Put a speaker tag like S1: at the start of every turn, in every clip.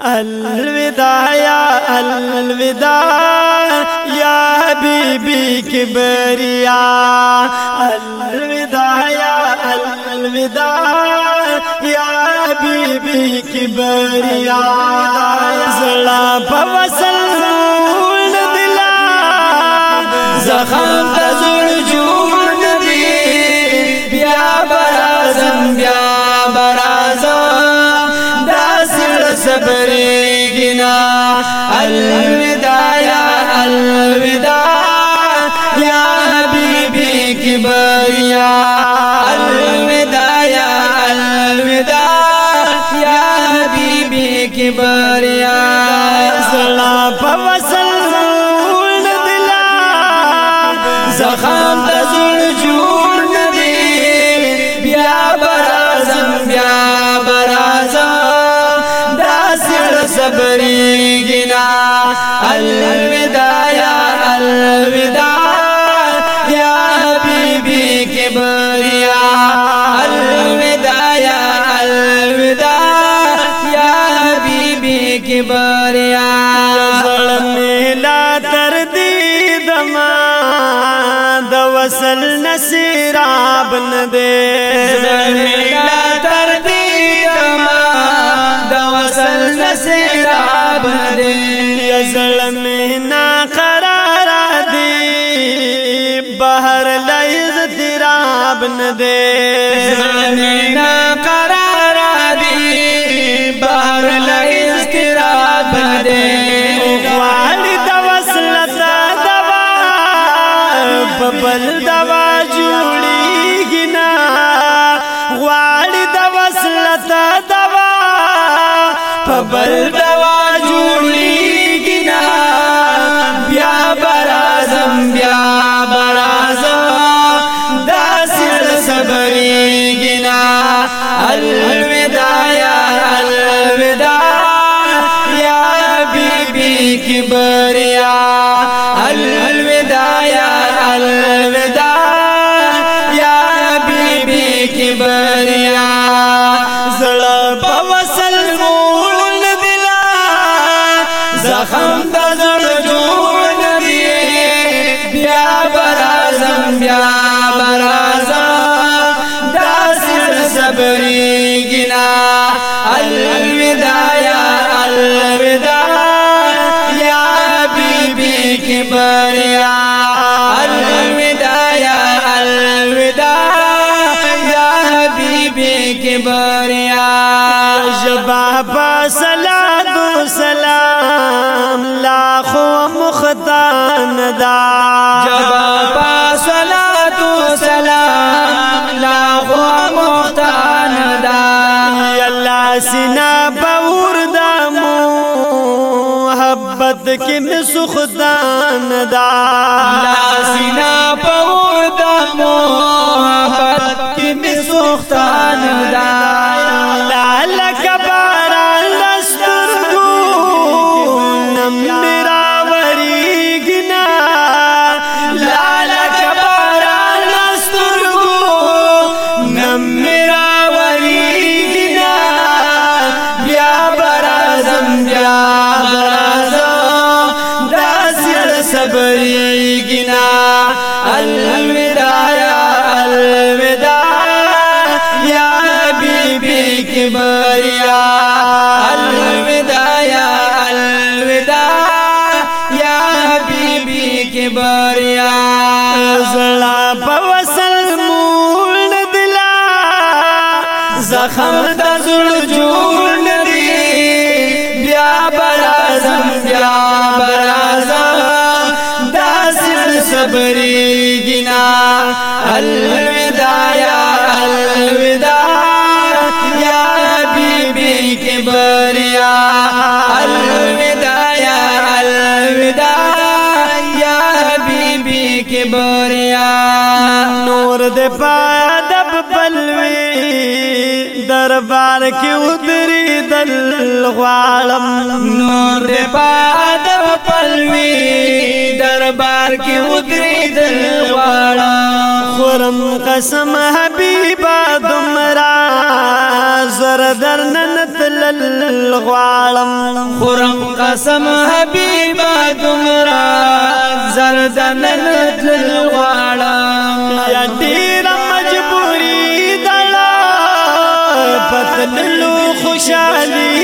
S1: الوداع يا الوداع يا حبيبي كبريا الوداع يا الوداع يا حبيبي كبريا زلا بوصل دلا
S2: زخم صبرينا الوداع يا الوداع يا حبيبي كبريا الوداع يا الوداع يا حبيبي كبريا
S1: زلا بوصل دلا
S2: زخم تزول جوړ ندی بیا برازم صبرينا الوداع يا الوداع. يا حبيبي كبريا الوداع يا الوداع. يا حبيبي كبريا
S1: ظلمي لا ترديد ما د وصل نصيراب نه
S2: دې
S1: زلمینا قرار دی بهر لیز دراب ندی
S2: زلمینا قرار دی بهر لیز دراب ندی
S1: غواړي د وصلت دوا ببل دوا جوړیږي نا غواړي د وصلت دوا ببل مسلمون دلا
S2: زخم دا زرجون دی بیا برازم بیا برازم دا سر صبری گنا. الودا یا الودا یا حبیبی کی
S1: بریا صلات و سلام لاخو مختان دا۔
S2: صلات و سلام لا هو مختان دا
S1: الله سینا باور دا محبت کې مسخدان دا۔
S2: لا سینا پور دا محبت کی می حبیبی کبریا
S1: زړه په وصل مول دلا.
S2: زخم د زړه جوړ ندی بیا برازم بیا برازم داسر صبرېږي نه الوداع د
S1: پایا د بلوي دربار کې ودري دل غوالم۔
S2: نور د پایا د بلوي دربار کې ودري دل غوالم۔
S1: خورم قسم حبيبا دمرا زر در نن تلل غوالم۔
S2: قسم حبيبا دمرا
S1: زر در نن تلل بدلو خوشحالی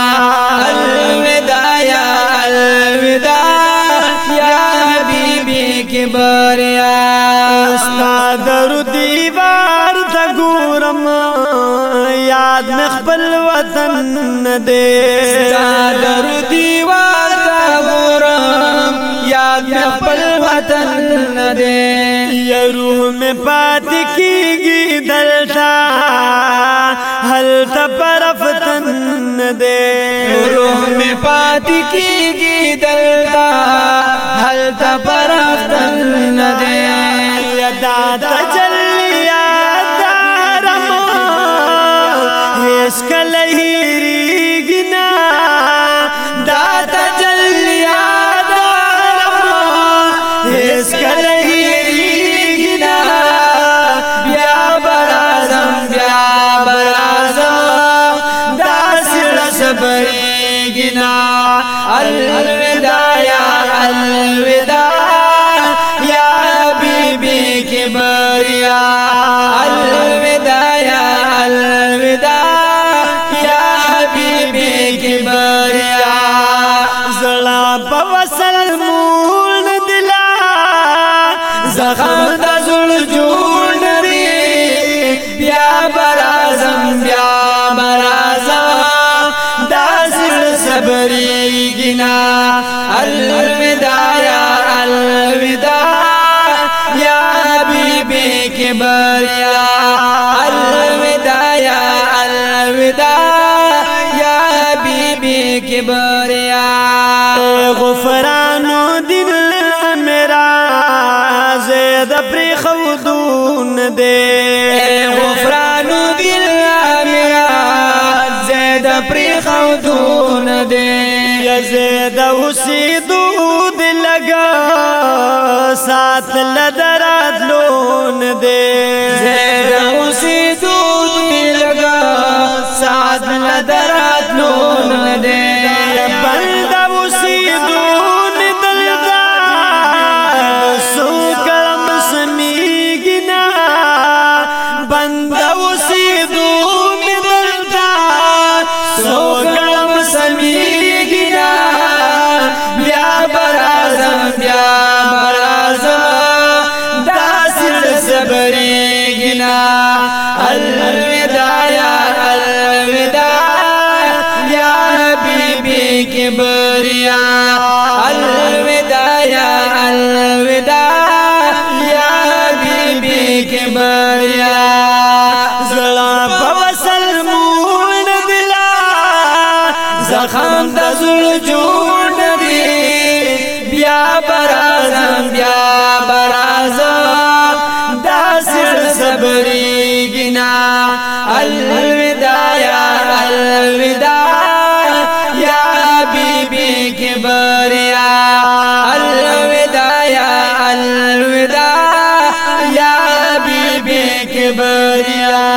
S1: دې
S2: دار دیوار غورم یاد خپل وطن دې
S1: یا روح می پات کیږي دلتا هل تپرفتن دې
S2: روح می پات کیږي دلتا هل تپرفتن دې یا داد
S1: تجلی یا دارم هیڅ کله
S2: بڑے گنا اللہ بریا الودا یا الودا یا حبیبی کی بریا
S1: غفرانو دین میرا زید پری خودون دي.
S2: غفرانو دین میرا زید پری خودون دے
S1: یزید اسی دود لگا ساتھ لدر দে دنیا